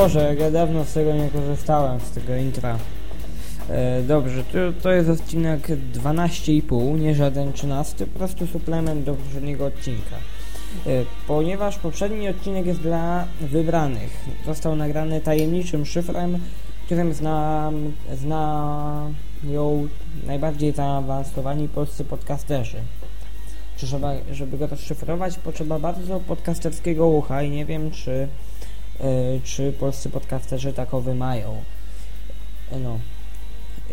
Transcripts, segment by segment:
Boże, jak ja dawno z tego nie korzystałem, z tego intra. E, dobrze, to, to jest odcinek 12,5, nie żaden 13, po prostu suplement do poprzedniego odcinka. E, ponieważ poprzedni odcinek jest dla wybranych. Został nagrany tajemniczym szyfrem, którym znam, znają najbardziej zaawansowani polscy podcasterzy. Żeby, żeby go rozszyfrować, potrzeba bardzo podcasterskiego ucha i nie wiem, czy, czy polscy podcasterzy takowy mają. No.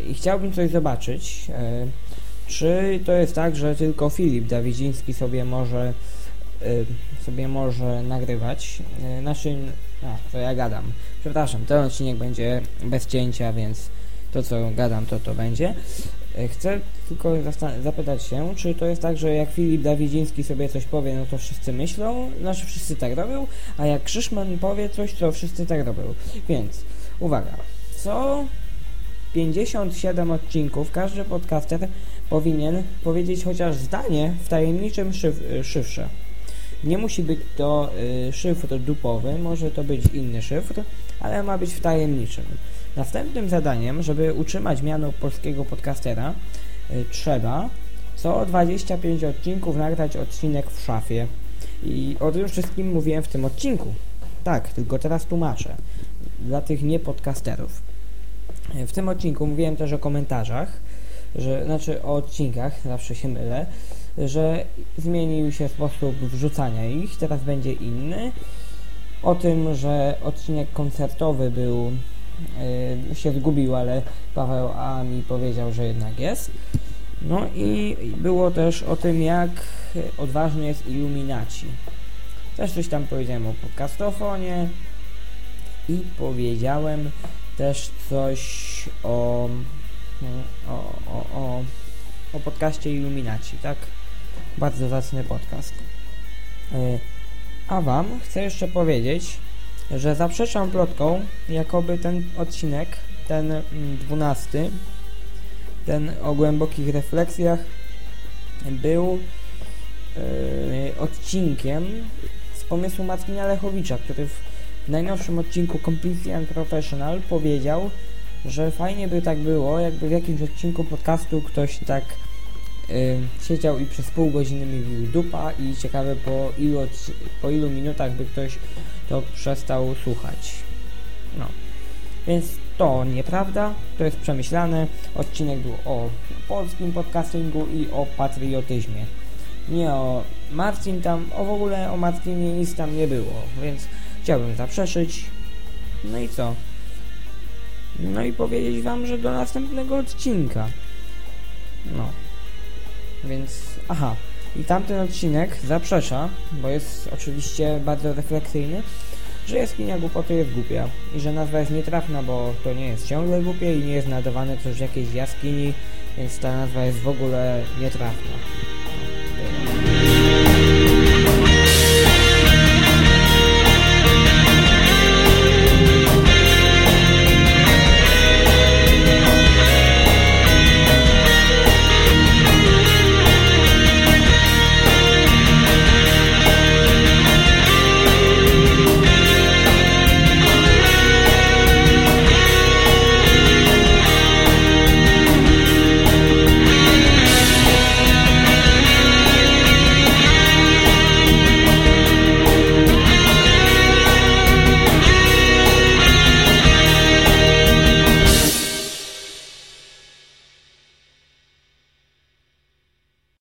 I chciałbym coś zobaczyć. Y, czy to jest tak, że tylko Filip Dawidziński sobie może sobie może nagrywać? Naszym... A, to ja gadam. Przepraszam, ten odcinek będzie bez cięcia, więc to co gadam, to to będzie. E, chcę tylko zapytać się, czy to jest tak, że jak Filip Dawidziński sobie coś powie, no to wszyscy myślą, znaczy wszyscy tak robią, a jak Krzyszman powie coś, to wszyscy tak robią. Więc, uwaga, co 57 odcinków każdy podcaster powinien powiedzieć chociaż zdanie w tajemniczym szyf szyfrze. Nie musi być to y, szyfr dupowy, może to być inny szyfr, ale ma być w tajemniczym. Następnym zadaniem, żeby utrzymać miano polskiego podcastera, y, trzeba co 25 odcinków nagrać odcinek w szafie. I o tym wszystkim mówiłem w tym odcinku. Tak, tylko teraz tłumaczę. Dla tych niepodcasterów. Y, w tym odcinku mówiłem też o komentarzach, że, znaczy o odcinkach, zawsze się mylę, że zmienił się sposób wrzucania ich, teraz będzie inny. O tym, że odcinek koncertowy był yy, się zgubił, ale Paweł A mi powiedział, że jednak jest. No i było też o tym, jak odważny jest Illuminaci. Też coś tam powiedziałem o podcastofonie i powiedziałem też coś o, o, o, o, o podcaście Illuminaci, tak? Bardzo zacny podcast. Yy, a Wam chcę jeszcze powiedzieć, że zaprzeczam plotką, jakoby ten odcinek, ten mm, dwunasty, ten o głębokich refleksjach, był yy, odcinkiem z pomysłu Marcina Lechowicza, który w, najnowszym odcinku Completely Unprofessional powiedział, że fajnie by tak było, jakby w jakimś odcinku podcastu ktoś tak siedział i przez pół godziny mi mówił dupa i ciekawe po ilu, po ilu minutach by ktoś to przestał słuchać. No. Więc to nieprawda, to jest przemyślane. Odcinek był o polskim podcastingu i o patriotyzmie. Nie o Marcin tam, o w ogóle o Marcinie nic tam nie było, więc chciałbym zaprzeszyć. No i co? No i powiedzieć wam, że do następnego odcinka. No. Więc, aha. I tamten odcinek zaprzecza, bo jest oczywiście bardzo refleksyjny, że jaskinia głupoty jest głupia i że nazwa jest nietrafna, bo to nie jest ciągle głupie i nie jest nadawane też w jakiejś jaskini, więc ta nazwa jest w ogóle nietrafna.